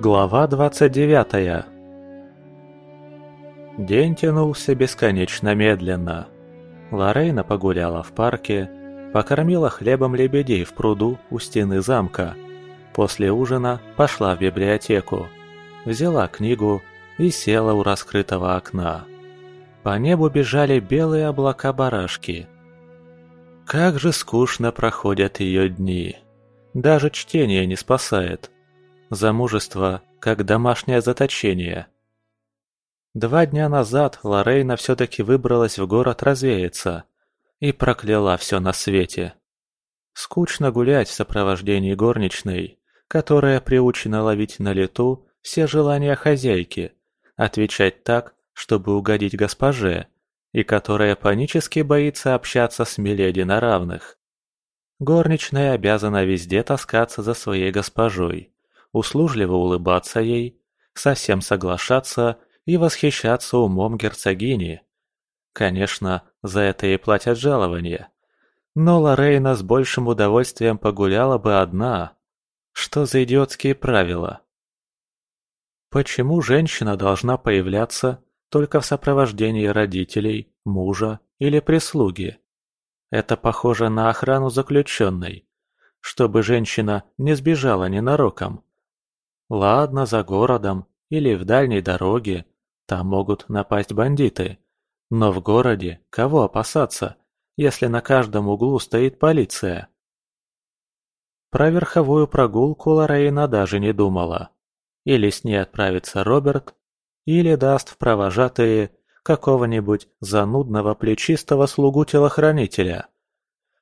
Глава 29 День тянулся бесконечно медленно. Лорейна погуляла в парке, покормила хлебом лебедей в пруду у стены замка. После ужина пошла в библиотеку, взяла книгу и села у раскрытого окна. По небу бежали белые облака-барашки. Как же скучно проходят ее дни. Даже чтение не спасает. Замужество как домашнее заточение. Два дня назад Лорейна все-таки выбралась в город развеяться и прокляла все на свете. Скучно гулять в сопровождении горничной, которая приучена ловить на лету все желания хозяйки, отвечать так, чтобы угодить госпоже, и которая панически боится общаться с Миледи на равных. Горничная обязана везде таскаться за своей госпожой, услужливо улыбаться ей, совсем соглашаться и восхищаться умом герцогини. Конечно, за это ей платят жалование. Но Лорейна с большим удовольствием погуляла бы одна. Что за идиотские правила? Почему женщина должна появляться только в сопровождении родителей, мужа или прислуги? Это похоже на охрану заключенной, чтобы женщина не сбежала ненароком. Ладно, за городом или в дальней дороге, там могут напасть бандиты. Но в городе кого опасаться, если на каждом углу стоит полиция? Про верховую прогулку Лорейна даже не думала. Или с ней отправится Роберт, или даст в провожатые какого-нибудь занудного плечистого слугу-телохранителя.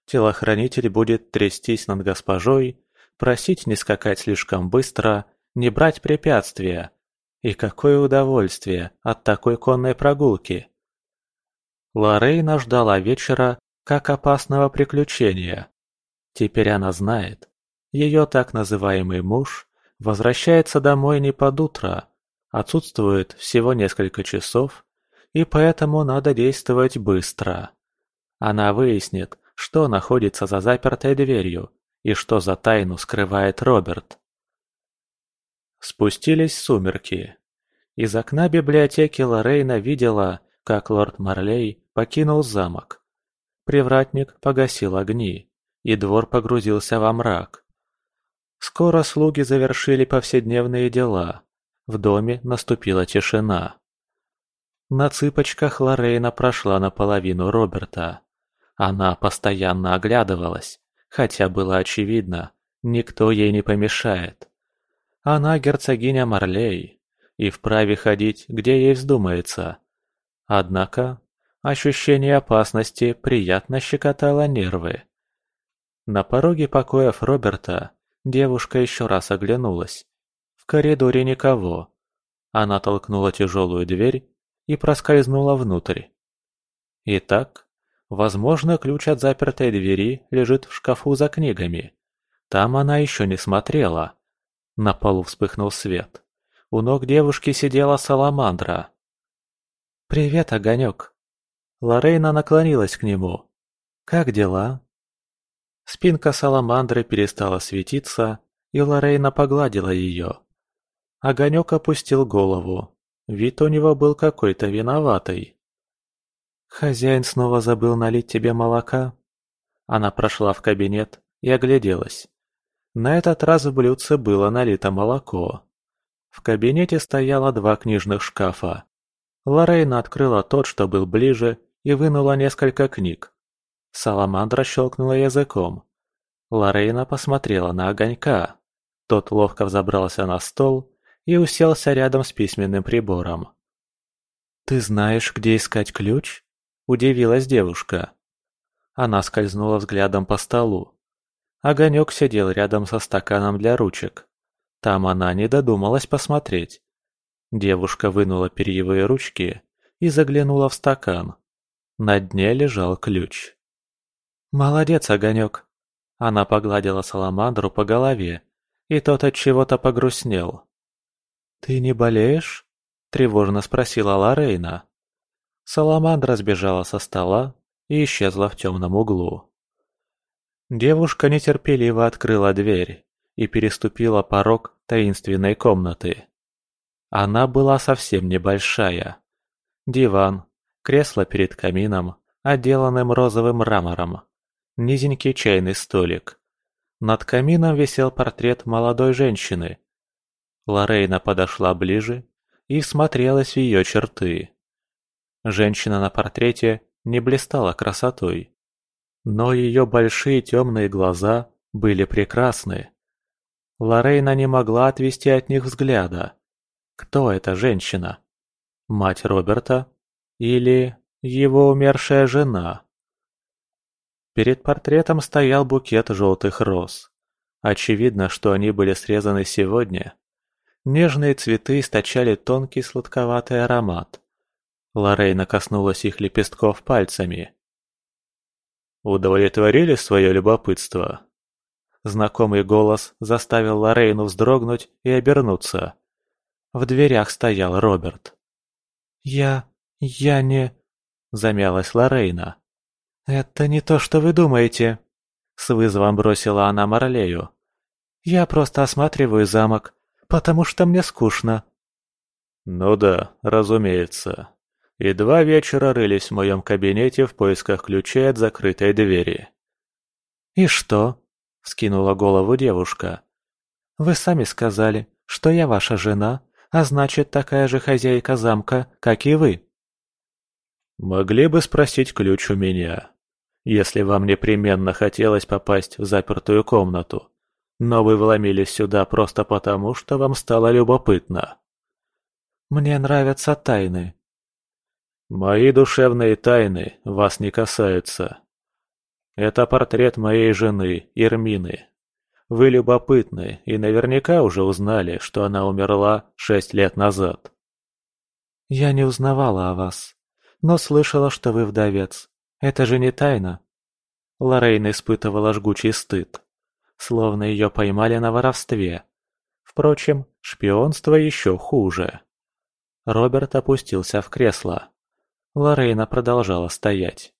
Телохранитель будет трястись над госпожой, просить не скакать слишком быстро не брать препятствия. И какое удовольствие от такой конной прогулки! Лорейна ждала вечера как опасного приключения. Теперь она знает. Ее так называемый муж возвращается домой не под утро, отсутствует всего несколько часов, и поэтому надо действовать быстро. Она выяснит, что находится за запертой дверью и что за тайну скрывает Роберт. Спустились сумерки. Из окна библиотеки Лорейна видела, как лорд Марлей покинул замок. Привратник погасил огни, и двор погрузился во мрак. Скоро слуги завершили повседневные дела. В доме наступила тишина. На цыпочках Лорейна прошла наполовину Роберта. Она постоянно оглядывалась, хотя было очевидно, никто ей не помешает. Она герцогиня Марлей и вправе ходить, где ей вздумается. Однако ощущение опасности приятно щекотало нервы. На пороге покоев Роберта девушка еще раз оглянулась. В коридоре никого. Она толкнула тяжелую дверь и проскользнула внутрь. Итак, возможно, ключ от запертой двери лежит в шкафу за книгами. Там она еще не смотрела. На полу вспыхнул свет. У ног девушки сидела саламандра. «Привет, Огонек!» Лорейна наклонилась к нему. «Как дела?» Спинка саламандры перестала светиться, и Лорейна погладила ее. Огонек опустил голову. Вид у него был какой-то виноватый. «Хозяин снова забыл налить тебе молока?» Она прошла в кабинет и огляделась. На этот раз в блюдце было налито молоко. В кабинете стояло два книжных шкафа. Лорейна открыла тот, что был ближе, и вынула несколько книг. Саламандра щелкнула языком. Лорейна посмотрела на огонька. Тот ловко взобрался на стол и уселся рядом с письменным прибором. «Ты знаешь, где искать ключ?» – удивилась девушка. Она скользнула взглядом по столу. Огонек сидел рядом со стаканом для ручек. Там она не додумалась посмотреть. Девушка вынула перьевые ручки и заглянула в стакан. На дне лежал ключ. «Молодец, Огонек!» Она погладила Саламандру по голове, и тот от чего-то погрустнел. «Ты не болеешь?» – тревожно спросила Лорейна. Саламандра сбежала со стола и исчезла в темном углу. Девушка нетерпеливо открыла дверь и переступила порог таинственной комнаты. Она была совсем небольшая. Диван, кресло перед камином, отделанным розовым мрамором, низенький чайный столик. Над камином висел портрет молодой женщины. Лорейна подошла ближе и всмотрелась в ее черты. Женщина на портрете не блистала красотой, но ее большие темные глаза были прекрасны. Лорейна не могла отвести от них взгляда. Кто эта женщина? Мать Роберта? Или его умершая жена? Перед портретом стоял букет желтых роз. Очевидно, что они были срезаны сегодня. Нежные цветы источали тонкий сладковатый аромат. Лорейна коснулась их лепестков пальцами. «Удовлетворили свое любопытство?» Знакомый голос заставил Лорейну вздрогнуть и обернуться. В дверях стоял Роберт. «Я... я не...» — замялась Лорейна. «Это не то, что вы думаете», — с вызовом бросила она Марлею. «Я просто осматриваю замок, потому что мне скучно». «Ну да, разумеется. И два вечера рылись в моем кабинете в поисках ключей от закрытой двери». «И что?» — вскинула голову девушка. «Вы сами сказали, что я ваша жена, а значит, такая же хозяйка замка, как и вы». «Могли бы спросить ключ у меня», если вам непременно хотелось попасть в запертую комнату, но вы вломились сюда просто потому, что вам стало любопытно. Мне нравятся тайны. Мои душевные тайны вас не касаются. Это портрет моей жены, Ирмины. Вы любопытны и наверняка уже узнали, что она умерла шесть лет назад. Я не узнавала о вас, но слышала, что вы вдовец. Это же не тайна. Лоррейн испытывала жгучий стыд. Словно ее поймали на воровстве. Впрочем, шпионство еще хуже. Роберт опустился в кресло. Лорейна продолжала стоять.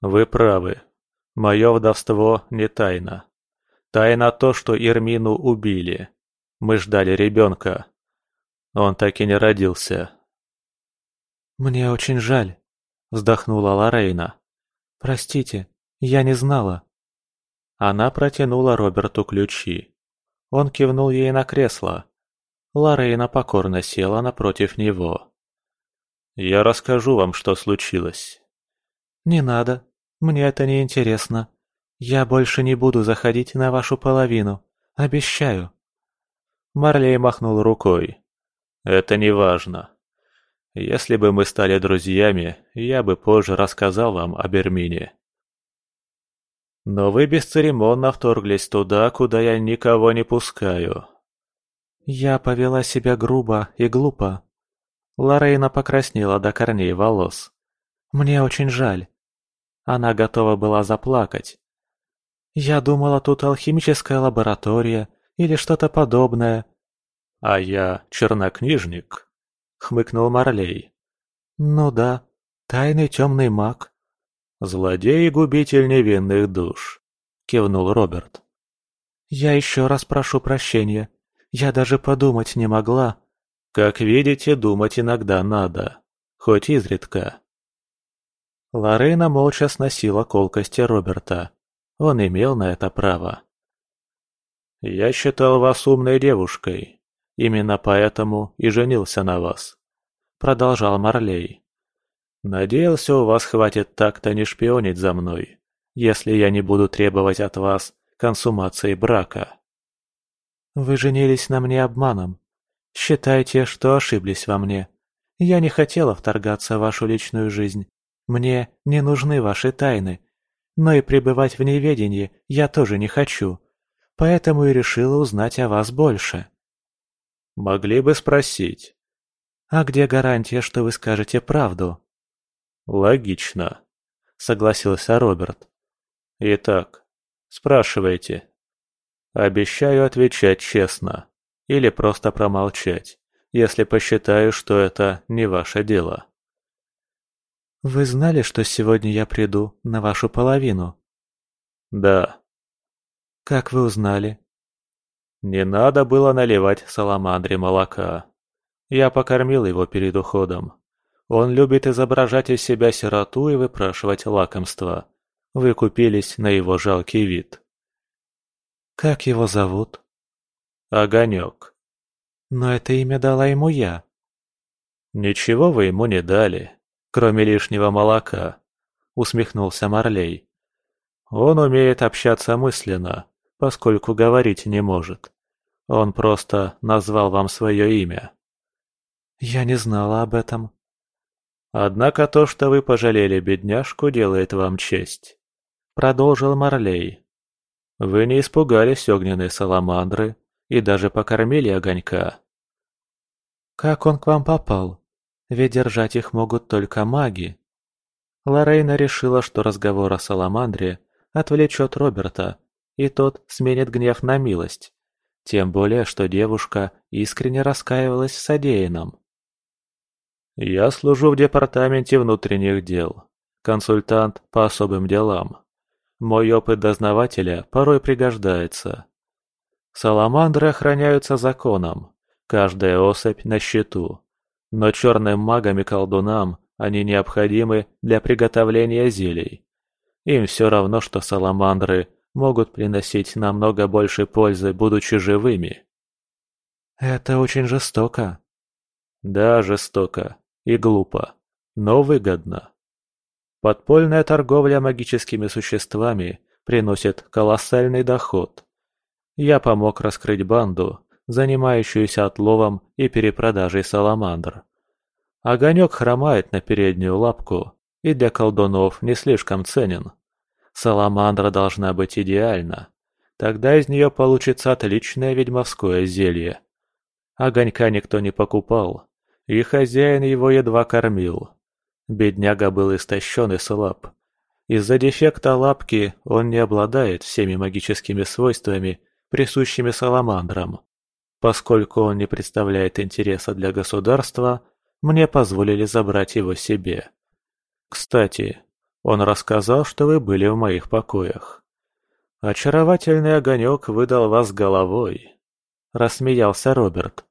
«Вы правы. Мое вдовство не тайна. Тайна то, что Ирмину убили. Мы ждали ребенка. Он так и не родился». «Мне очень жаль», вздохнула Лорейна. «Простите, я не знала». Она протянула Роберту ключи. Он кивнул ей на кресло. Лорейна покорно села напротив него. «Я расскажу вам, что случилось». «Не надо. Мне это не интересно. Я больше не буду заходить на вашу половину. Обещаю». Марлей махнул рукой. «Это не важно. Если бы мы стали друзьями, я бы позже рассказал вам о Бермине. Но вы бесцеремонно вторглись туда, куда я никого не пускаю. Я повела себя грубо и глупо. Лорейна покраснела до корней волос. Мне очень жаль. Она готова была заплакать. Я думала, тут алхимическая лаборатория или что-то подобное. А я чернокнижник. — хмыкнул Марлей. «Ну да, тайный темный маг». «Злодей и губитель невинных душ», — кивнул Роберт. «Я еще раз прошу прощения. Я даже подумать не могла». «Как видите, думать иногда надо, хоть изредка». Лорейна молча сносила колкости Роберта. Он имел на это право. «Я считал вас умной девушкой, Именно поэтому и женился на вас», — продолжал Марлей. «Надеялся, у вас хватит так-то не шпионить за мной, если я не буду требовать от вас консумации брака». «Вы женились на мне обманом. Считайте, что ошиблись во мне. Я не хотела вторгаться в вашу личную жизнь. Мне не нужны ваши тайны. Но и пребывать в неведении я тоже не хочу. Поэтому и решила узнать о вас больше». Могли бы спросить. А где гарантия, что вы скажете правду? Логично, согласился Роберт. Итак, спрашивайте. Обещаю отвечать честно. Или просто промолчать, если посчитаю, что это не ваше дело. Вы знали, что сегодня я приду на вашу половину? Да. Как вы узнали? Не надо было наливать саламандре молока. Я покормил его перед уходом. Он любит изображать из себя сироту и выпрашивать лакомства. Вы купились на его жалкий вид. Как его зовут? Огонек. Но это имя дала ему я. Ничего вы ему не дали, кроме лишнего молока, усмехнулся Марлей. Он умеет общаться мысленно, поскольку говорить не может. Он просто назвал вам свое имя. Я не знала об этом. Однако то, что вы пожалели бедняжку, делает вам честь. Продолжил Марлей. Вы не испугались огненной саламандры и даже покормили огонька. Как он к вам попал? Ведь держать их могут только маги. Лорейна решила, что разговор о саламандре отвлечет Роберта, и тот сменит гнев на милость. Тем более, что девушка искренне раскаивалась в содеянном. «Я служу в департаменте внутренних дел. Консультант по особым делам. Мой опыт дознавателя порой пригождается. Саламандры охраняются законом. Каждая особь на счету. Но черным магам и колдунам они необходимы для приготовления зелий. Им все равно, что саламандры могут приносить намного больше пользы, будучи живыми. Это очень жестоко. Да, жестоко и глупо, но выгодно. Подпольная торговля магическими существами приносит колоссальный доход. Я помог раскрыть банду, занимающуюся отловом и перепродажей саламандр. Огонек хромает на переднюю лапку и для колдунов не слишком ценен. Саламандра должна быть идеальна. Тогда из нее получится отличное ведьмовское зелье. Огонька никто не покупал, и хозяин его едва кормил. Бедняга был истощен и слаб. Из-за дефекта лапки он не обладает всеми магическими свойствами, присущими саламандрам. Поскольку он не представляет интереса для государства, мне позволили забрать его себе. Кстати, он рассказал, что вы были в моих покоях. Очаровательный огонек выдал вас головой. Рассмеялся Роберт.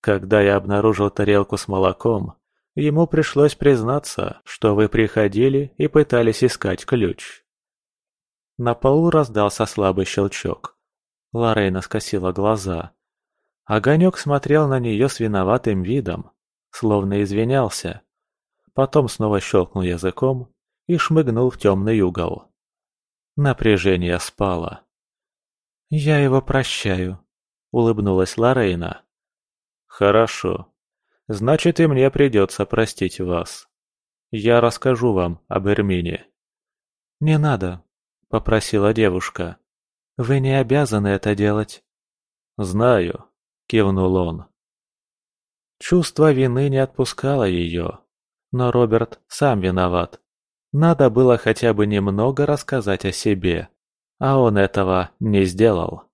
Когда я обнаружил тарелку с молоком, ему пришлось признаться, что вы приходили и пытались искать ключ. На полу раздался слабый щелчок. Лорейна скосила глаза. Огонек смотрел на нее с виноватым видом, словно извинялся. Потом снова щелкнул языком и шмыгнул в темный угол. Напряжение спало. «Я его прощаю», — улыбнулась Лорейна. «Хорошо. Значит, и мне придется простить вас. Я расскажу вам об Эрмине». «Не надо», — попросила девушка. «Вы не обязаны это делать». «Знаю», — кивнул он. Чувство вины не отпускало ее. Но Роберт сам виноват. Надо было хотя бы немного рассказать о себе. А он этого не сделал.